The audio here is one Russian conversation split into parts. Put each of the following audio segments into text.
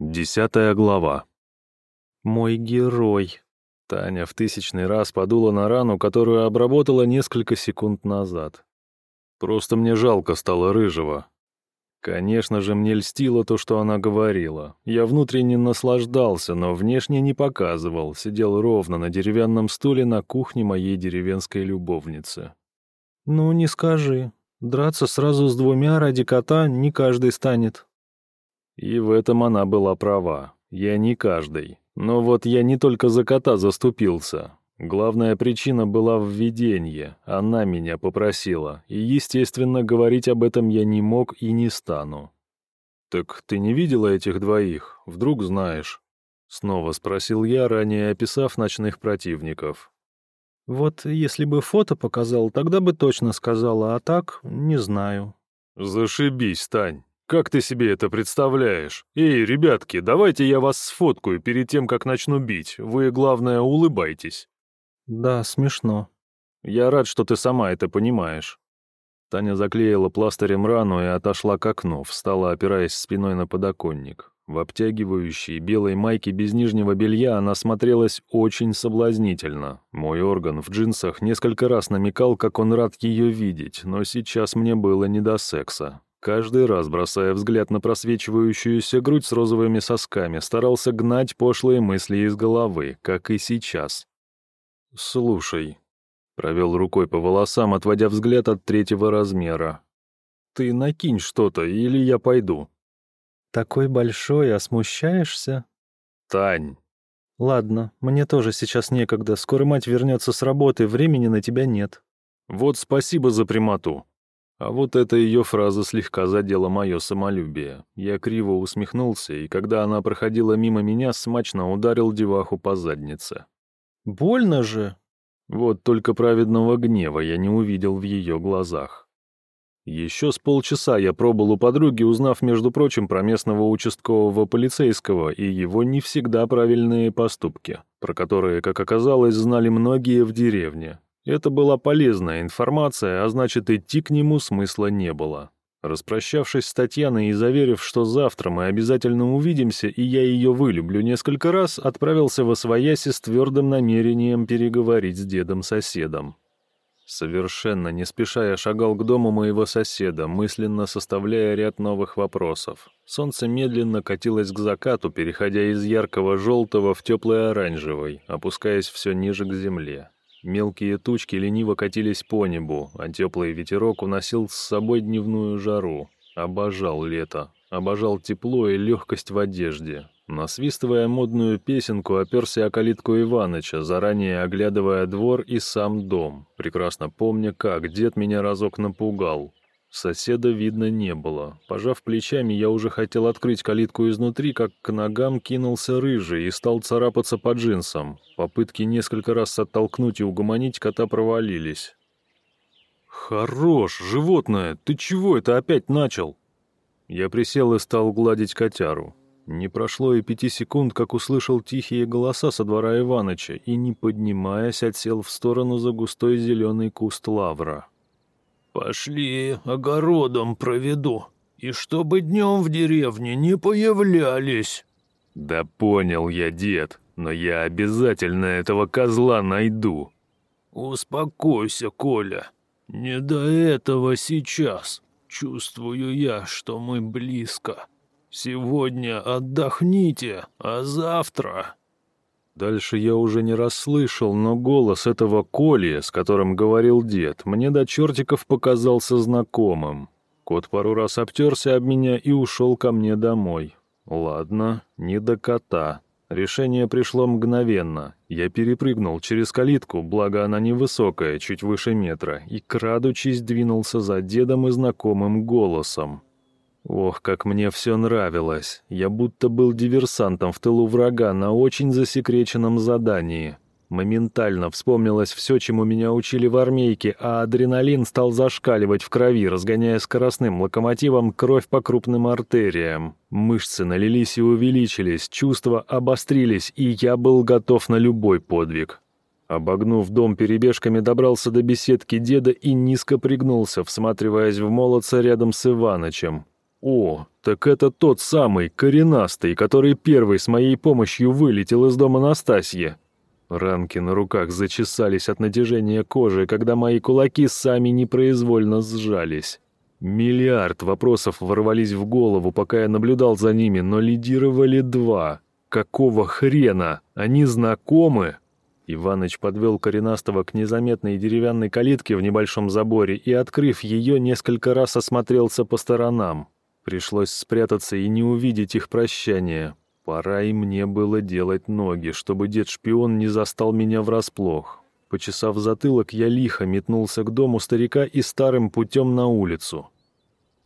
Десятая глава. Мой герой. Таня в тысячный раз подула на рану, которую обработала несколько секунд назад. Просто мне жалко стало Рыжего. Конечно же, мне льстило то, что она говорила. Я внутренне наслаждался, но внешне не показывал, сидел ровно на деревянном стуле на кухне моей деревенской любовницы. «Ну, не скажи. Драться сразу с двумя ради кота не каждый станет», и в этом она была права. Я не каждый. Но вот я не только за кота заступился. Главная причина была в видении. Она меня попросила. И, естественно, говорить об этом я не мог и не стану. «Так ты не видела этих двоих? Вдруг знаешь?» Снова спросил я, ранее описав ночных противников. «Вот если бы фото показал, тогда бы точно сказала, а так не знаю». «Зашибись, Тань. Как ты себе это представляешь? Эй, ребятки, давайте я вас сфоткаю перед тем, как начну бить. Вы, главное, улыбайтесь». «Да, смешно». «Я рад, что ты сама это понимаешь». Таня заклеила пластырем рану и отошла к окну, встала, опираясь спиной на подоконник. В обтягивающей белой майке без нижнего белья она смотрелась очень соблазнительно. Мой орган в джинсах несколько раз намекал, как он рад ее видеть, но сейчас мне было не до секса. Каждый раз, бросая взгляд на просвечивающуюся грудь с розовыми сосками, старался гнать пошлые мысли из головы, как и сейчас. «Слушай», — провел рукой по волосам, отводя взгляд от третьего размера. «Ты накинь что-то, или я пойду». «Такой большой, а смущаешься?» «Тань». «Ладно, мне тоже сейчас некогда. Скоро мать вернется с работы, времени на тебя нет». «Вот спасибо за прямоту», а вот эта ее фраза слегка задела мое самолюбие. Я криво усмехнулся, и когда она проходила мимо меня, смачно ударил деваху по заднице. «Больно же!» Вот только праведного гнева я не увидел в ее глазах. Еще с полчаса я пробыл у подруги, узнав, между прочим, про местного участкового полицейского и его не всегда правильные поступки, про которые, как оказалось, знали многие в деревне. Это была полезная информация, а значит, идти к нему смысла не было. Распрощавшись с Татьяной и заверив, что завтра мы обязательно увидимся, и я ее вылюблю несколько раз, отправился во свояси с твердым намерением переговорить с дедом-соседом. Совершенно не спеша я шагал к дому моего соседа, мысленно составляя ряд новых вопросов. Солнце медленно катилось к закату, переходя из яркого желтого в теплый оранжевый, опускаясь все ниже к земле. Мелкие тучки лениво катились по небу, а теплый ветерок уносил с собой дневную жару. Обожал лето, обожал тепло и легкость в одежде. Насвистывая модную песенку, оперся о калитку Иваныча, заранее оглядывая двор и сам дом, прекрасно помня, как дед меня разок напугал. Соседа видно не было. Пожав плечами, я уже хотел открыть калитку изнутри, как к ногам кинулся рыжий и стал царапаться по джинсам. Попытки несколько раз оттолкнуть и угомонить кота провалились. «Хорош, животное! Ты чего это опять начал?» Я присел и стал гладить котяру. Не прошло и пяти секунд, как услышал тихие голоса со двора Иваныча и, не поднимаясь, отсел в сторону за густой зеленый куст лавра. «Пошли, огородом проведу, и чтобы днем в деревне не появлялись». «Да понял я, дед, но я обязательно этого козла найду». «Успокойся, Коля, не до этого сейчас. Чувствую я, что мы близко. Сегодня отдохните, а завтра...» Дальше я уже не расслышал, но голос этого Коли, с которым говорил дед, мне до чертиков показался знакомым. Кот пару раз обтерся об меня и ушел ко мне домой. Ладно, не до кота. Решение пришло мгновенно. Я перепрыгнул через калитку, благо она невысокая, чуть выше метра, и, крадучись, двинулся за дедом и знакомым голосом. Ох, как мне все нравилось. Я будто был диверсантом в тылу врага на очень засекреченном задании. Моментально вспомнилось все, чему меня учили в армейке, а адреналин стал зашкаливать в крови, разгоняя скоростным локомотивом кровь по крупным артериям. Мышцы налились и увеличились, чувства обострились, и я был готов на любой подвиг. Обогнув дом перебежками, добрался до беседки деда и низко пригнулся, всматриваясь в молодца рядом с Иванычем. О, так это тот самый, коренастый, который первый с моей помощью вылетел из дома Настасьи. Ранки на руках зачесались от натяжения кожи, когда мои кулаки сами непроизвольно сжались. Миллиард вопросов ворвались в голову, пока я наблюдал за ними, но лидировали два. Какого хрена? Они знакомы? Иваныч подвел коренастого к незаметной деревянной калитке в небольшом заборе и, открыв ее, несколько раз осмотрелся по сторонам. Пришлось спрятаться и не увидеть их прощания. Пора и мне было делать ноги, чтобы дед-шпион не застал меня врасплох. Почесав затылок, я лихо метнулся к дому старика и старым путем на улицу.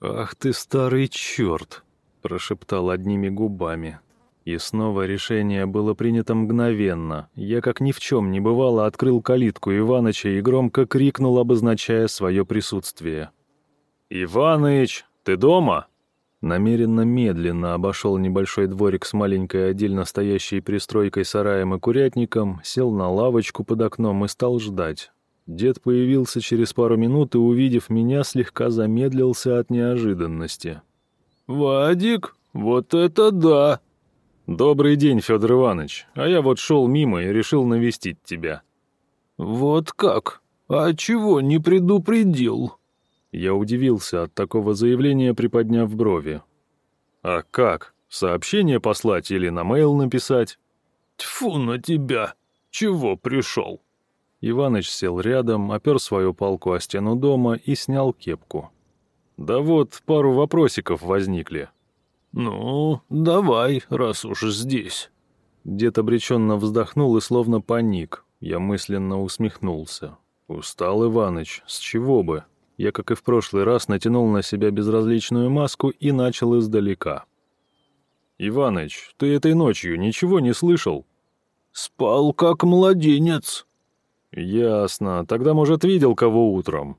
«Ах ты, старый черт!» — прошептал одними губами. И снова решение было принято мгновенно. Я, как ни в чем не бывало, открыл калитку Иваныча и громко крикнул, обозначая свое присутствие. «Иваныч, ты дома?» Намеренно медленно обошел небольшой дворик с маленькой отдельно стоящей пристройкой сараем и курятником, сел на лавочку под окном и стал ждать. Дед появился через пару минут и, увидев меня, слегка замедлился от неожиданности. «Вадик, вот это да!» «Добрый день, Федор Иванович. А я вот шел мимо и решил навестить тебя». «Вот как? А чего не предупредил?» Я удивился от такого заявления, приподняв брови. «А как? Сообщение послать или на мейл написать?» «Тьфу на тебя! Чего пришел?» Иваныч сел рядом, опер свою палку о стену дома и снял кепку. «Да вот, пару вопросиков возникли». «Ну, давай, раз уж здесь». Дед обреченно вздохнул и словно паник. Я мысленно усмехнулся. «Устал Иваныч, с чего бы?» Я, как и в прошлый раз, натянул на себя безразличную маску и начал издалека. «Иваныч, ты этой ночью ничего не слышал?» «Спал, как младенец». «Ясно. Тогда, может, видел кого утром?»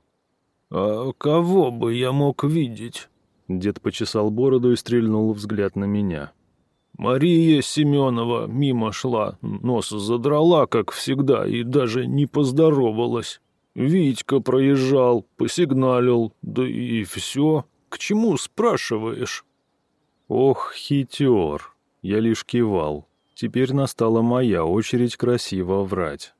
«А кого бы я мог видеть?» Дед почесал бороду и стрельнул взгляд на меня. «Мария Семенова мимо шла, нос задрала, как всегда, и даже не поздоровалась. Витька проезжал, посигналил, да и все. К чему спрашиваешь?» «Ох, хитер!» Я лишь кивал. Теперь настала моя очередь красиво врать.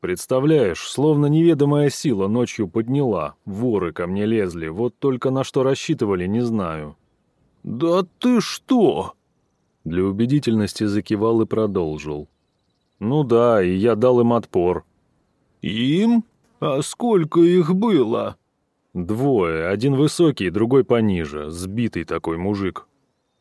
Представляешь, словно неведомая сила ночью подняла, воры ко мне лезли, вот только на что рассчитывали, не знаю. «Да ты что?» Для убедительности закивал и продолжил. «Ну да, и я дал им отпор. «Им? А сколько их было?» «Двое. Один высокий, другой пониже. Сбитый такой мужик».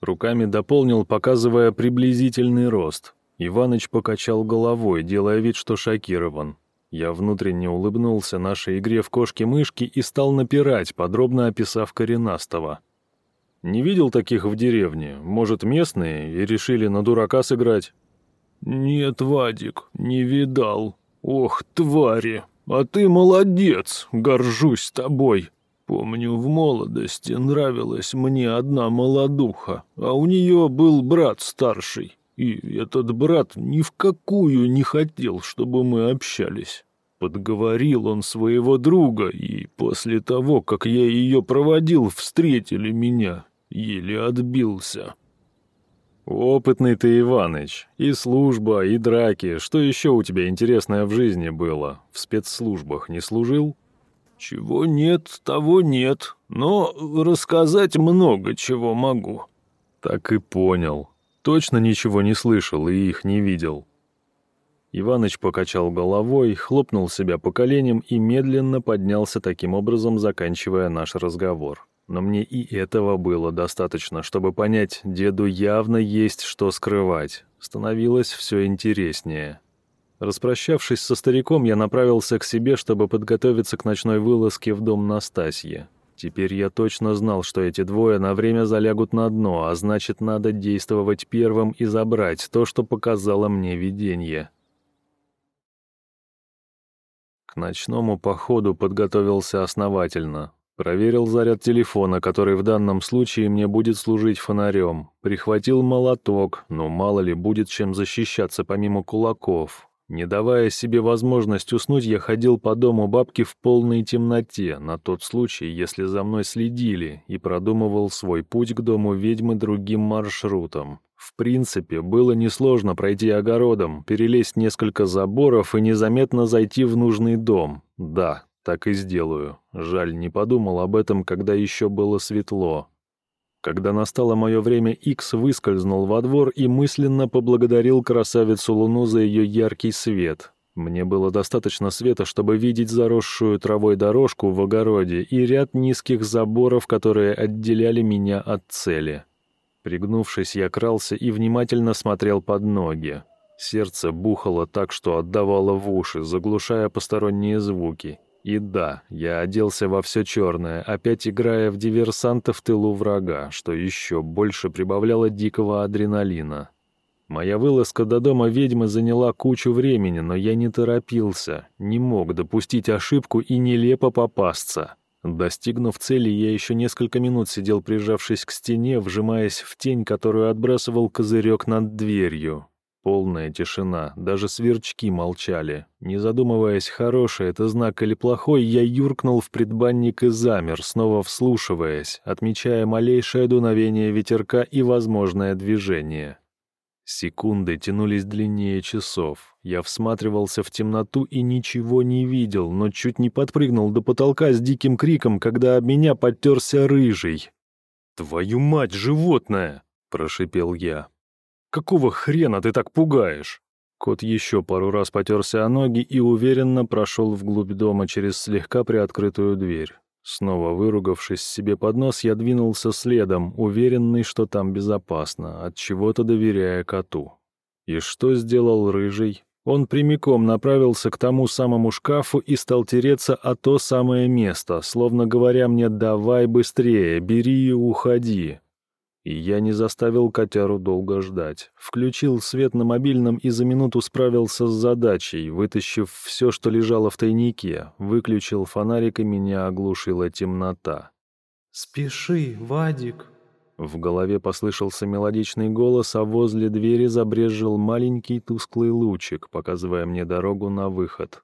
Руками дополнил, показывая приблизительный рост. Иваныч покачал головой, делая вид, что шокирован. Я внутренне улыбнулся нашей игре в кошки-мышки и стал напирать, подробно описав коренастого. «Не видел таких в деревне? Может, местные и решили на дурака сыграть?» «Нет, Вадик, не видал», «Ох, твари! А ты молодец! Горжусь тобой!» Помню, в молодости нравилась мне одна молодуха, а у нее был брат старший, и этот брат ни в какую не хотел, чтобы мы общались. Подговорил он своего друга, и после того, как я ее проводил, встретили меня, еле отбился. «Опытный ты, Иваныч. И служба, и драки. Что еще у тебя интересное в жизни было? В спецслужбах не служил?» «Чего нет, того нет. Но рассказать много чего могу». «Так и понял. Точно ничего не слышал и их не видел». Иваныч покачал головой, хлопнул себя по коленям и медленно поднялся таким образом, заканчивая наш разговор. Но мне и этого было достаточно, чтобы понять, деду явно есть что скрывать. Становилось все интереснее. Распрощавшись со стариком, я направился к себе, чтобы подготовиться к ночной вылазке в дом Настасьи. Теперь я точно знал, что эти двое на время залягут на дно, а значит, надо действовать первым и забрать то, что показало мне видение. К ночному походу подготовился основательно. Проверил заряд телефона, который в данном случае мне будет служить фонарем. Прихватил молоток, но мало ли будет чем защищаться помимо кулаков. Не давая себе возможность уснуть, я ходил по дому бабки в полной темноте, на тот случай, если за мной следили, и продумывал свой путь к дому ведьмы другим маршрутом. В принципе, было несложно пройти огородом, перелезть несколько заборов и незаметно зайти в нужный дом. Да, так и сделаю. Жаль, не подумал об этом, когда еще было светло. Когда настало мое время, Икс выскользнул во двор и мысленно поблагодарил красавицу Луну за ее яркий свет. Мне было достаточно света, чтобы видеть заросшую травой дорожку в огороде и ряд низких заборов, которые отделяли меня от цели. Пригнувшись, я крался и внимательно смотрел под ноги. Сердце бухало так, что отдавало в уши, заглушая посторонние звуки. И да, я оделся во все черное, опять играя в диверсанта в тылу врага, что еще больше прибавляло дикого адреналина. Моя вылазка до дома ведьмы заняла кучу времени, но я не торопился, не мог допустить ошибку и нелепо попасться. Достигнув цели, я еще несколько минут сидел, прижавшись к стене, вжимаясь в тень, которую отбрасывал козырек над дверью. Полная тишина, даже сверчки молчали. Не задумываясь, хороший это знак или плохой, я юркнул в предбанник и замер, снова вслушиваясь, отмечая малейшее дуновение ветерка и возможное движение. Секунды тянулись длиннее часов. Я всматривался в темноту и ничего не видел, но чуть не подпрыгнул до потолка с диким криком, когда об меня подтерся рыжий. «Твою мать, животное!» — прошипел я. Какого хрена ты так пугаешь?» Кот еще пару раз потерся о ноги и уверенно прошел вглубь дома через слегка приоткрытую дверь. Снова выругавшись себе под нос, я двинулся следом, уверенный, что там безопасно, от чего-то доверяя коту. И что сделал рыжий? Он прямиком направился к тому самому шкафу и стал тереться о то самое место, словно говоря мне «давай быстрее, бери и уходи». И я не заставил котяру долго ждать. Включил свет на мобильном и за минуту справился с задачей, вытащив все, что лежало в тайнике. Выключил фонарик, и меня оглушила темнота. «Спеши, Вадик!» В голове послышался мелодичный голос, а возле двери забрезжил маленький тусклый лучик, показывая мне дорогу на выход.